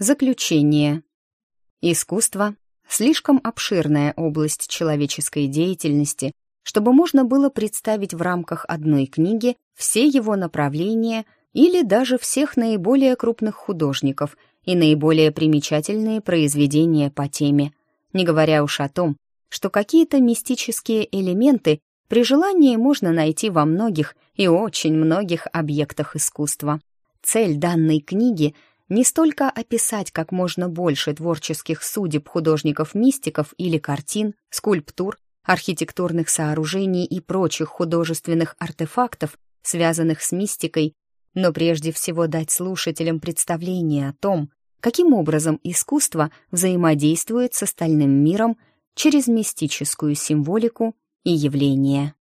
Заключение. Искусство — слишком обширная область человеческой деятельности, чтобы можно было представить в рамках одной книги все его направления или даже всех наиболее крупных художников и наиболее примечательные произведения по теме, не говоря уж о том, что какие-то мистические элементы при желании можно найти во многих и очень многих объектах искусства. Цель данной книги — не столько описать как можно больше творческих судеб художников-мистиков или картин, скульптур, архитектурных сооружений и прочих художественных артефактов, связанных с мистикой, но прежде всего дать слушателям представление о том, каким образом искусство взаимодействует с остальным миром через мистическую символику и явления.